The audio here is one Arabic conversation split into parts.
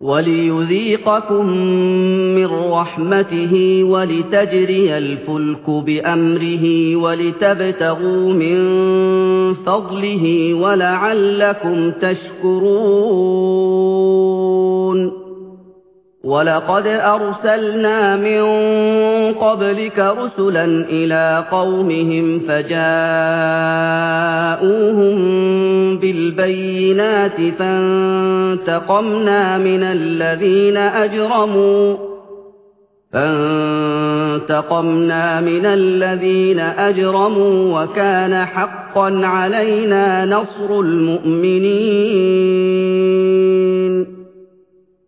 وَلِيُذِيقَكُم مِّن رَّحْمَتِهِ وَلِتَجْرِيَ الْفُلْكُ بِأَمْرِهِ وَلِتَبْتَغُوا مِن فَضْلِهِ وَلَعَلَّكُمْ تَشْكُرُونَ. وَلَقَدْ أَرْسَلْنَا مِن قَبْلِكَ رُسُلًا إِلَىٰ قَوْمِهِمْ فَجَاءُوهُم بِالْبَيِّنَاتِ فَانتَقَمْنَا مِنَ الَّذِينَ أَجْرَمُوا فانتقمنا من الذين أجرموا وكان حقا علينا نصر المؤمنين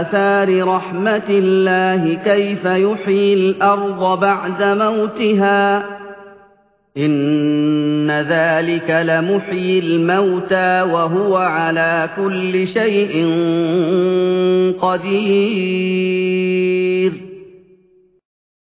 آثَارِ رَحْمَتِ اللَّهِ كَيْفَ يُحْيِي الْأَرْضَ بَعْدَ مَوْتِهَا ۚ إِنَّ ذَٰلِكَ لَمُحْيِي الْمَوْتَىٰ وَهُوَ عَلَىٰ كُلِّ شَيْءٍ قَدِيرٌ